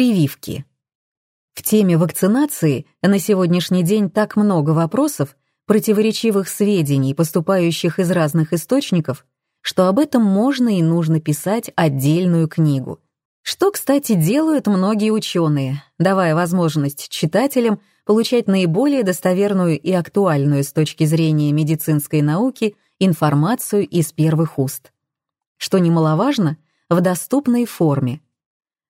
Прививки. В теме вакцинации на сегодняшний день так много вопросов, противоречивых сведений, поступающих из разных источников, что об этом можно и нужно писать отдельную книгу. Что, кстати, делают многие ученые, давая возможность читателям получать наиболее достоверную и актуальную с точки зрения медицинской науки информацию из первых уст. Что немаловажно, в доступной форме.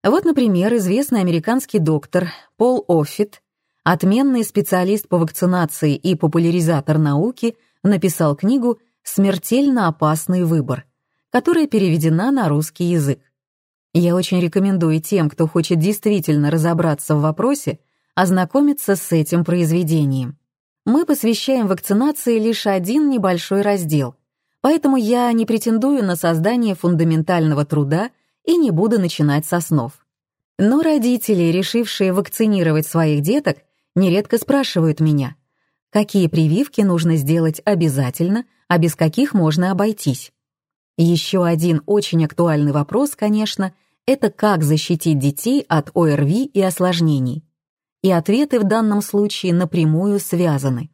Вот, например, известный американский доктор Пол Оффит, отменный специалист по вакцинации и популяризатор науки, написал книгу «Смертельно опасный выбор», которая переведена на русский язык. Я очень рекомендую тем, кто хочет действительно разобраться в вопросе, ознакомиться с этим произведением. Мы посвящаем вакцинации лишь один небольшой раздел, поэтому я не претендую на создание фундаментального труда и не буду начинать со снов. Но родители, решившие вакцинировать своих деток, нередко спрашивают меня, какие прививки нужно сделать обязательно, а без каких можно обойтись. Еще один очень актуальный вопрос, конечно, это как защитить детей от ОРВИ и осложнений. И ответы в данном случае напрямую связаны.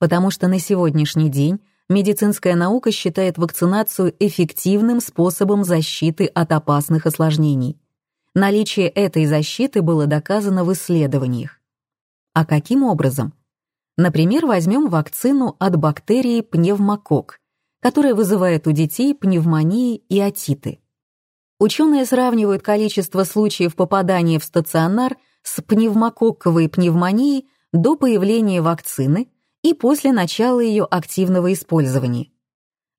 Потому что на сегодняшний день медицинская наука считает вакцинацию эффективным способом защиты от опасных осложнений. Наличие этой защиты было доказано в исследованиях. А каким образом? Например, возьмем вакцину от бактерии пневмокок, которая вызывает у детей пневмонии и отиты. Ученые сравнивают количество случаев попадания в стационар с пневмококковой пневмонией до появления вакцины и после начала ее активного использования.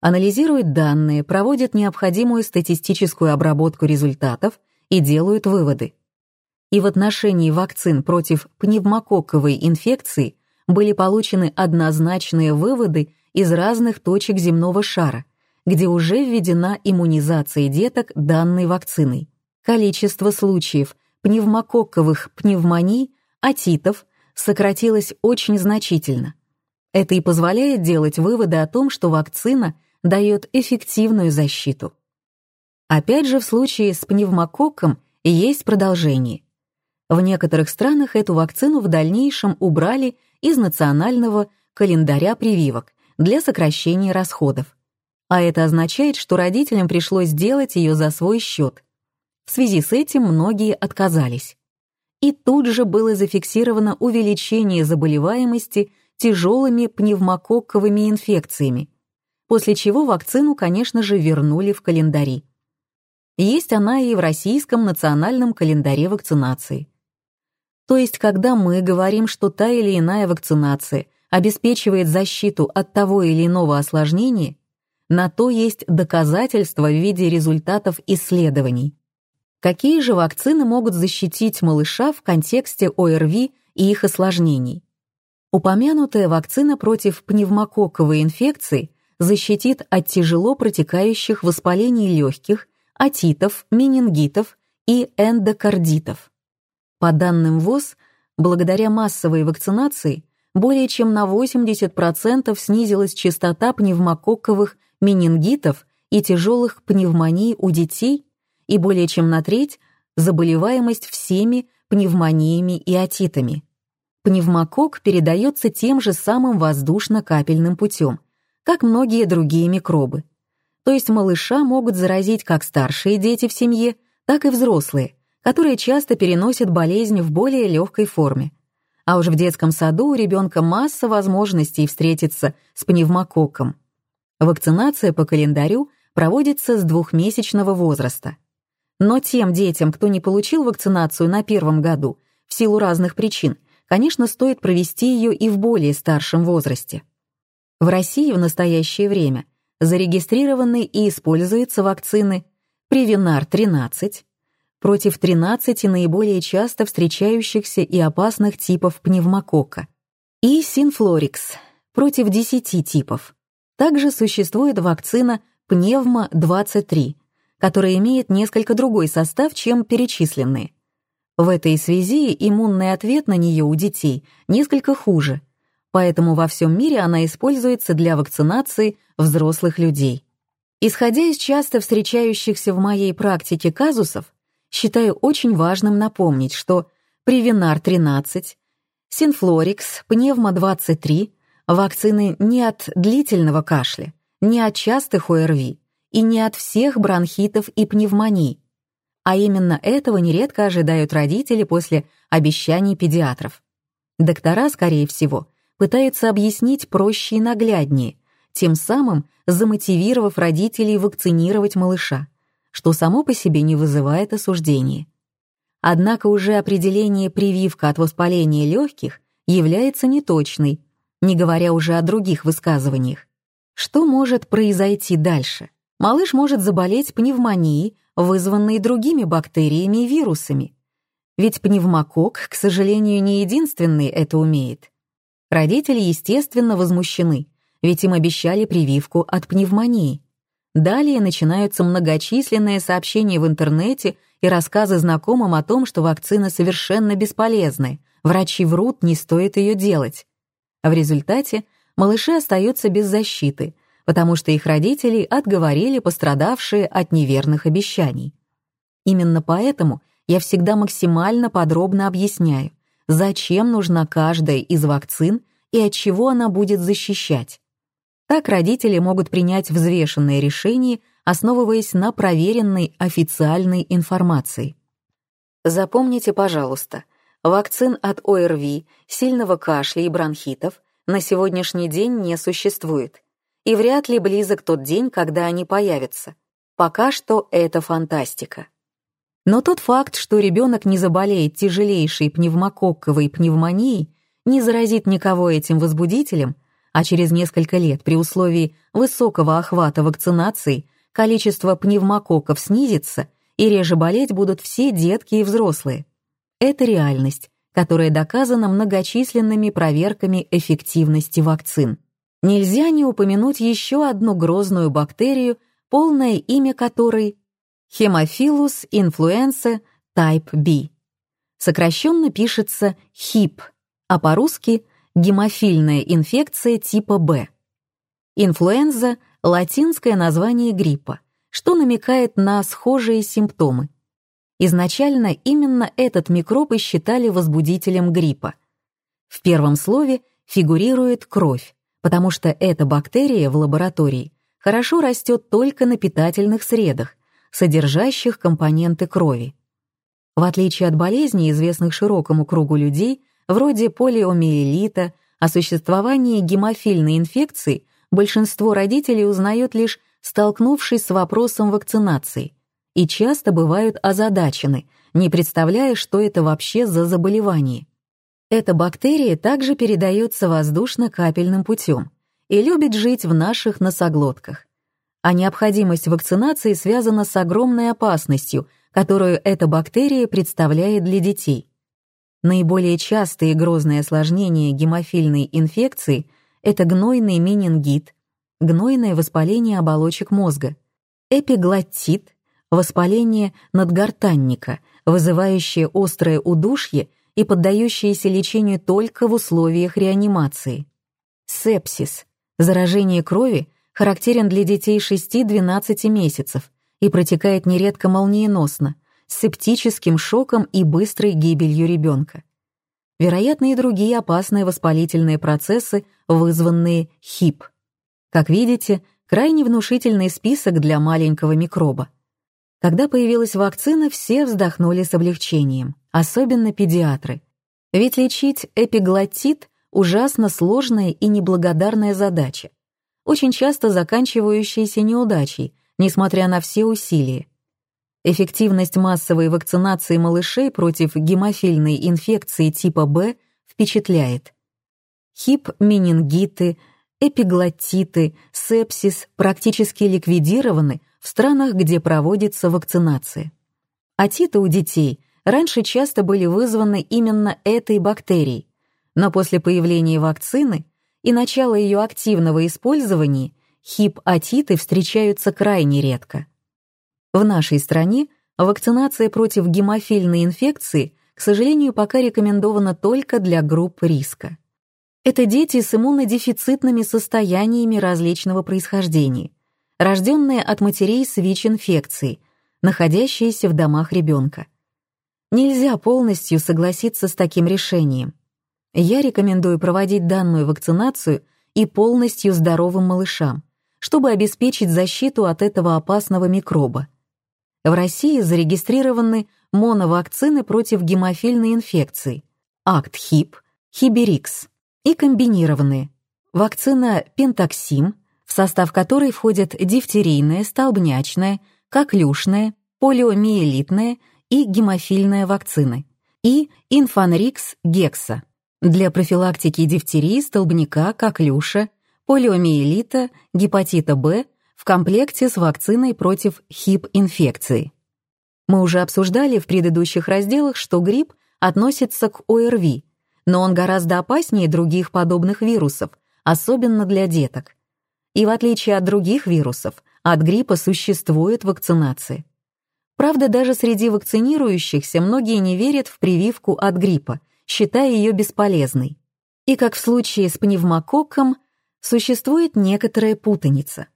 Анализируют данные, проводят необходимую статистическую обработку результатов и делают выводы. И в отношении вакцин против пневмококковой инфекции были получены однозначные выводы из разных точек земного шара, где уже введена иммунизация деток данной вакциной. Количество случаев пневмококковых пневмоний, отитов сократилось очень значительно. Это и позволяет делать выводы о том, что вакцина дает эффективную защиту. Опять же, в случае с пневмококком есть продолжение. В некоторых странах эту вакцину в дальнейшем убрали из национального календаря прививок для сокращения расходов. А это означает, что родителям пришлось делать ее за свой счет. В связи с этим многие отказались. И тут же было зафиксировано увеличение заболеваемости тяжелыми пневмококковыми инфекциями, после чего вакцину, конечно же, вернули в календари. Есть она и в российском национальном календаре вакцинации. То есть, когда мы говорим, что та или иная вакцинация обеспечивает защиту от того или иного осложнения, на то есть доказательства в виде результатов исследований. Какие же вакцины могут защитить малыша в контексте ОРВИ и их осложнений? Упомянутая вакцина против пневмококковой инфекции защитит от тяжело протекающих воспалений легких отитов, менингитов и эндокардитов. По данным ВОЗ, благодаря массовой вакцинации более чем на 80% снизилась частота пневмококковых менингитов и тяжелых пневмоний у детей и более чем на треть заболеваемость всеми пневмониями и отитами. Пневмокок передается тем же самым воздушно-капельным путем, как многие другие микробы – то есть малыша могут заразить как старшие дети в семье, так и взрослые, которые часто переносят болезнь в более легкой форме. А уж в детском саду у ребенка масса возможностей встретиться с пневмококком. Вакцинация по календарю проводится с двухмесячного возраста. Но тем детям, кто не получил вакцинацию на первом году, в силу разных причин, конечно, стоит провести ее и в более старшем возрасте. В России в настоящее время – зарегистрированы и используются вакцины. Привинар-13 против 13 наиболее часто встречающихся и опасных типов пневмокока. И Синфлорикс. Против 10 типов. Также существует вакцина Пневмо-23, которая имеет несколько другой состав, чем перечисленные. В этой связи иммунный ответ на нее у детей несколько хуже, поэтому во всем мире она используется для вакцинации взрослых людей. Исходя из часто встречающихся в моей практике казусов, считаю очень важным напомнить, что Привинар-13, Синфлорикс, Пневмо-23 — вакцины не от длительного кашля, не от частых ОРВИ и не от всех бронхитов и пневмоний, а именно этого нередко ожидают родители после обещаний педиатров. Доктора, скорее всего, пытаются объяснить проще и нагляднее, тем самым замотивировав родителей вакцинировать малыша, что само по себе не вызывает осуждения. Однако уже определение прививка от воспаления легких является неточной, не говоря уже о других высказываниях. Что может произойти дальше? Малыш может заболеть пневмонией, вызванной другими бактериями и вирусами. Ведь пневмокок, к сожалению, не единственный это умеет. Родители, естественно, возмущены, ведь им обещали прививку от пневмонии. Далее начинаются многочисленные сообщения в интернете и рассказы знакомым о том, что вакцина совершенно бесполезны, врачи врут, не стоит ее делать. В результате малыши остаются без защиты, потому что их родители отговорили пострадавшие от неверных обещаний. Именно поэтому я всегда максимально подробно объясняю, зачем нужна каждая из вакцин и от чего она будет защищать. Так родители могут принять взвешенное решение, основываясь на проверенной официальной информации. Запомните, пожалуйста, вакцин от ОРВИ, сильного кашля и бронхитов на сегодняшний день не существует, и вряд ли близок тот день, когда они появятся. Пока что это фантастика. Но тот факт, что ребенок не заболеет тяжелейшей пневмококковой пневмонией, не заразит никого этим возбудителем, а через несколько лет при условии высокого охвата вакцинации количество пневмококков снизится и реже болеть будут все детки и взрослые. Это реальность, которая доказана многочисленными проверками эффективности вакцин. Нельзя не упомянуть еще одну грозную бактерию, полное имя которой Haemophilus influenza type B. Сокращенно пишется HIP, а по-русски гемофильная инфекция типа Б. Инфлуенза — латинское название гриппа, что намекает на схожие симптомы. Изначально именно этот микроб и считали возбудителем гриппа. В первом слове фигурирует кровь, потому что эта бактерия в лаборатории хорошо растет только на питательных средах, содержащих компоненты крови. В отличие от болезней, известных широкому кругу людей, вроде полиомиелита, о существовании гемофильной инфекции большинство родителей узнают лишь столкнувшись с вопросом вакцинации, и часто бывают озадачены, не представляя, что это вообще за заболевание. Эта бактерия также передается воздушно-капельным путем и любит жить в наших носоглотках а необходимость вакцинации связана с огромной опасностью, которую эта бактерия представляет для детей. Наиболее частые грозные осложнения гемофильной инфекции – это гнойный менингит, гнойное воспаление оболочек мозга, эпиглоттит, воспаление надгортанника, вызывающее острое удушье и поддающееся лечению только в условиях реанимации, сепсис, заражение крови – характерен для детей 6-12 месяцев и протекает нередко молниеносно, с септическим шоком и быстрой гибелью ребенка. Вероятно, и другие опасные воспалительные процессы, вызванные ХИП. Как видите, крайне внушительный список для маленького микроба. Когда появилась вакцина, все вздохнули с облегчением, особенно педиатры. Ведь лечить эпиглотит – ужасно сложная и неблагодарная задача очень часто заканчивающиеся неудачей, несмотря на все усилия. Эффективность массовой вакцинации малышей против гемофильной инфекции типа Б впечатляет. Хип-менингиты, эпиглотиты, сепсис практически ликвидированы в странах, где проводится вакцинация. Атиты у детей раньше часто были вызваны именно этой бактерией, но после появления вакцины и начала ее активного использования хип-атиты встречаются крайне редко. В нашей стране вакцинация против гемофильной инфекции, к сожалению, пока рекомендована только для групп риска. Это дети с иммунодефицитными состояниями различного происхождения, рожденные от матерей с ВИЧ-инфекцией, находящиеся в домах ребенка. Нельзя полностью согласиться с таким решением. Я рекомендую проводить данную вакцинацию и полностью здоровым малышам, чтобы обеспечить защиту от этого опасного микроба. В России зарегистрированы моновакцины против гемофильной инфекции, АКТ-ХИП, Хиберикс и комбинированные, вакцина Пентаксим, в состав которой входят дифтерийная, столбнячная, коклюшная, полиомиелитная и гемофильная вакцины, и Инфанрикс Гекса для профилактики дифтерии, столбняка, коклюша, полиомиелита, гепатита Б в комплекте с вакциной против ХИП-инфекции. Мы уже обсуждали в предыдущих разделах, что грипп относится к ОРВИ, но он гораздо опаснее других подобных вирусов, особенно для деток. И в отличие от других вирусов, от гриппа существует вакцинация. Правда, даже среди вакцинирующихся многие не верят в прививку от гриппа, считая ее бесполезной. И как в случае с пневмококком, существует некоторая путаница.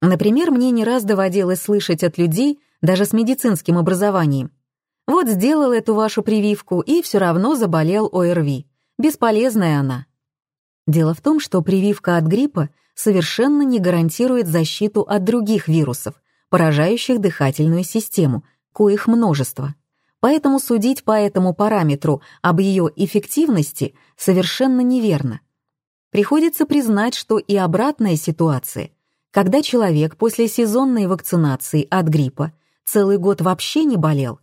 Например, мне не раз доводилось слышать от людей, даже с медицинским образованием, «Вот сделал эту вашу прививку и все равно заболел ОРВИ. Бесполезная она». Дело в том, что прививка от гриппа совершенно не гарантирует защиту от других вирусов, поражающих дыхательную систему, коих множество. Поэтому судить по этому параметру об ее эффективности совершенно неверно. Приходится признать, что и обратная ситуация, когда человек после сезонной вакцинации от гриппа целый год вообще не болел,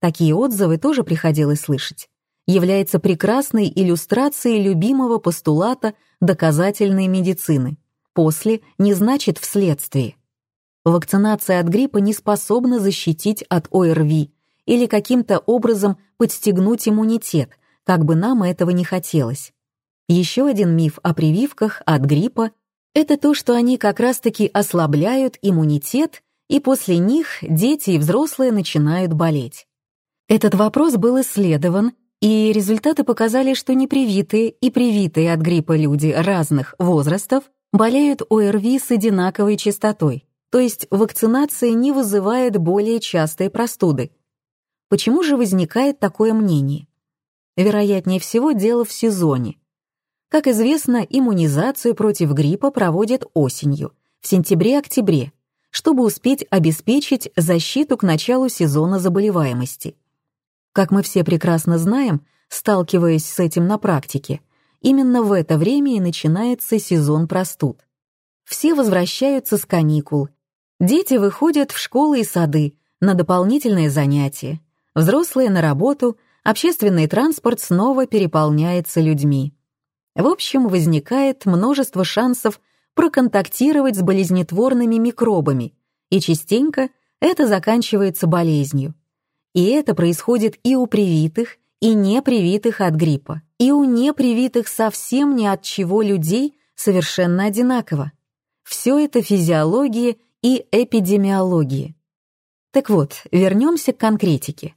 такие отзывы тоже приходилось слышать, является прекрасной иллюстрацией любимого постулата доказательной медицины. После не значит вследствие. Вакцинация от гриппа не способна защитить от ОРВИ или каким-то образом подстегнуть иммунитет, как бы нам этого не хотелось. Еще один миф о прививках от гриппа — это то, что они как раз-таки ослабляют иммунитет, и после них дети и взрослые начинают болеть. Этот вопрос был исследован, и результаты показали, что непривитые и привитые от гриппа люди разных возрастов болеют ОРВИ с одинаковой частотой, то есть вакцинация не вызывает более частые простуды. Почему же возникает такое мнение? Вероятнее всего, дело в сезоне. Как известно, иммунизацию против гриппа проводят осенью, в сентябре-октябре, чтобы успеть обеспечить защиту к началу сезона заболеваемости. Как мы все прекрасно знаем, сталкиваясь с этим на практике, именно в это время и начинается сезон простуд. Все возвращаются с каникул. Дети выходят в школы и сады на дополнительные занятия. Взрослые на работу, общественный транспорт снова переполняется людьми. В общем, возникает множество шансов проконтактировать с болезнетворными микробами, и частенько это заканчивается болезнью. И это происходит и у привитых, и непривитых от гриппа, и у непривитых совсем ни от чего людей совершенно одинаково. Все это физиология и эпидемиология. Так вот, вернемся к конкретике.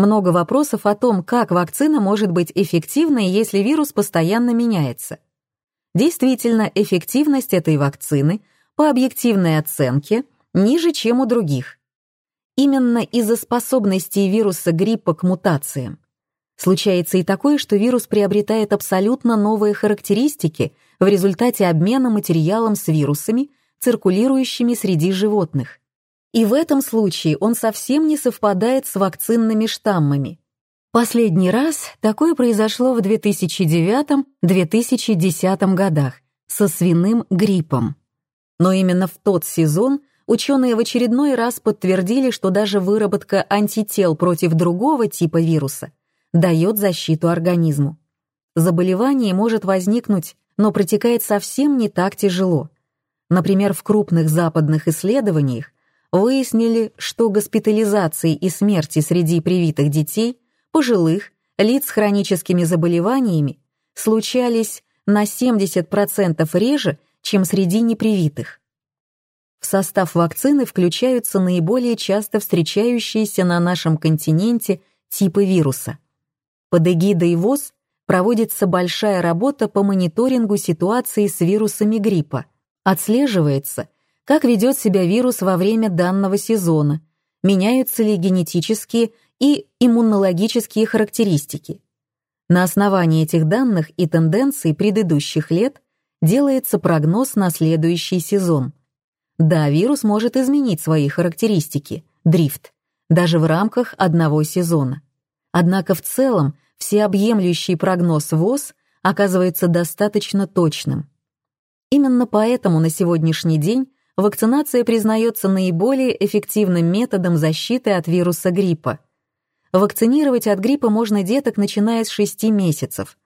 Много вопросов о том, как вакцина может быть эффективной, если вирус постоянно меняется. Действительно, эффективность этой вакцины по объективной оценке ниже, чем у других. Именно из-за способностей вируса гриппа к мутациям. Случается и такое, что вирус приобретает абсолютно новые характеристики в результате обмена материалом с вирусами, циркулирующими среди животных. И в этом случае он совсем не совпадает с вакцинными штаммами. Последний раз такое произошло в 2009-2010 годах со свиным гриппом. Но именно в тот сезон ученые в очередной раз подтвердили, что даже выработка антител против другого типа вируса дает защиту организму. Заболевание может возникнуть, но протекает совсем не так тяжело. Например, в крупных западных исследованиях выяснили, что госпитализации и смерти среди привитых детей, пожилых, лиц с хроническими заболеваниями случались на 70% реже, чем среди непривитых. В состав вакцины включаются наиболее часто встречающиеся на нашем континенте типы вируса. Под эгидой ВОЗ проводится большая работа по мониторингу ситуации с вирусами гриппа. Отслеживается – как ведет себя вирус во время данного сезона, меняются ли генетические и иммунологические характеристики. На основании этих данных и тенденций предыдущих лет делается прогноз на следующий сезон. Да, вирус может изменить свои характеристики, дрифт, даже в рамках одного сезона. Однако в целом всеобъемлющий прогноз ВОЗ оказывается достаточно точным. Именно поэтому на сегодняшний день вакцинация признается наиболее эффективным методом защиты от вируса гриппа. Вакцинировать от гриппа можно деток, начиная с 6 месяцев.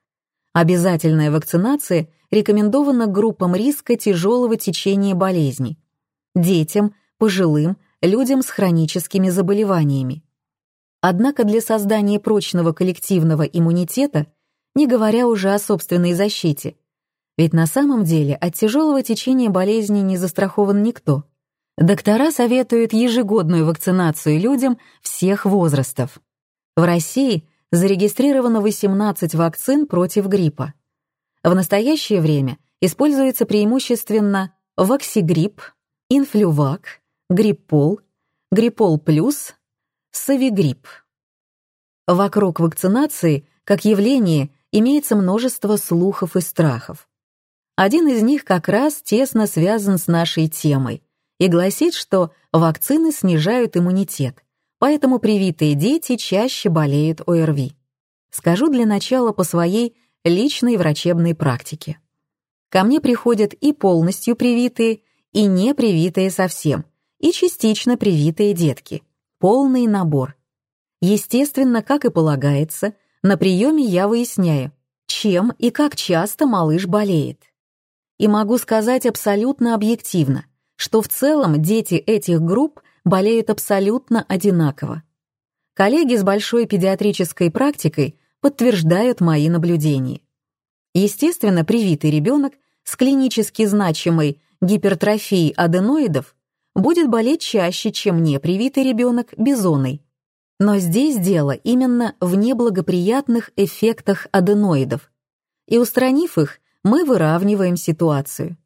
Обязательная вакцинация рекомендована группам риска тяжелого течения болезней – детям, пожилым, людям с хроническими заболеваниями. Однако для создания прочного коллективного иммунитета, не говоря уже о собственной защите, ведь на самом деле от тяжелого течения болезни не застрахован никто. Доктора советуют ежегодную вакцинацию людям всех возрастов. В России зарегистрировано 18 вакцин против гриппа. В настоящее время используется преимущественно Ваксигрипп, Инфлювак, Гриппол, Гриппол плюс, Савигрипп. Вокруг вакцинации, как явление, имеется множество слухов и страхов. Один из них как раз тесно связан с нашей темой и гласит, что вакцины снижают иммунитет, поэтому привитые дети чаще болеют ОРВИ. Скажу для начала по своей личной врачебной практике. Ко мне приходят и полностью привитые, и не привитые совсем, и частично привитые детки. Полный набор. Естественно, как и полагается, на приеме я выясняю, чем и как часто малыш болеет. И могу сказать абсолютно объективно, что в целом дети этих групп болеют абсолютно одинаково. Коллеги с большой педиатрической практикой подтверждают мои наблюдения. Естественно, привитый ребенок с клинически значимой гипертрофией аденоидов будет болеть чаще, чем непривитый ребенок бизоной. Но здесь дело именно в неблагоприятных эффектах аденоидов. И устранив их, мы выравниваем ситуацию.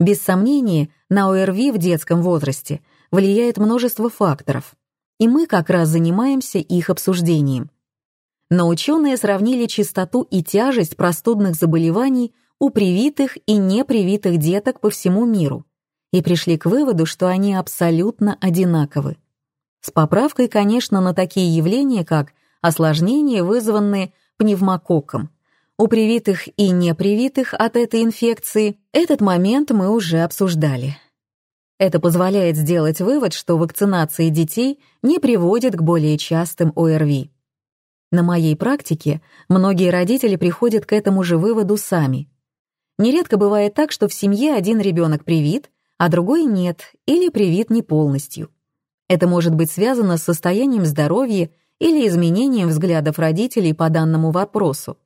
Без сомнения, на ОРВИ в детском возрасте влияет множество факторов, и мы как раз занимаемся их обсуждением. Но ученые сравнили частоту и тяжесть простудных заболеваний у привитых и непривитых деток по всему миру и пришли к выводу, что они абсолютно одинаковы. С поправкой, конечно, на такие явления, как осложнения, вызванные пневмококком, у привитых и непривитых от этой инфекции этот момент мы уже обсуждали. Это позволяет сделать вывод, что вакцинация детей не приводит к более частым ОРВИ. На моей практике многие родители приходят к этому же выводу сами. Нередко бывает так, что в семье один ребенок привит, а другой нет или привит не полностью. Это может быть связано с состоянием здоровья или изменением взглядов родителей по данному вопросу.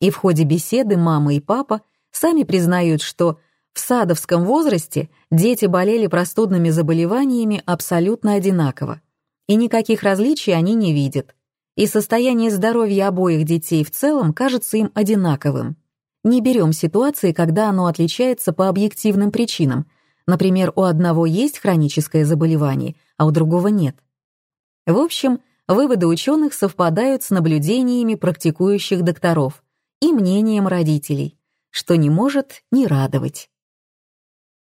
И в ходе беседы мама и папа сами признают, что в садовском возрасте дети болели простудными заболеваниями абсолютно одинаково, и никаких различий они не видят. И состояние здоровья обоих детей в целом кажется им одинаковым. Не берем ситуации, когда оно отличается по объективным причинам. Например, у одного есть хроническое заболевание, а у другого нет. В общем, выводы ученых совпадают с наблюдениями практикующих докторов – и мнением родителей, что не может не радовать.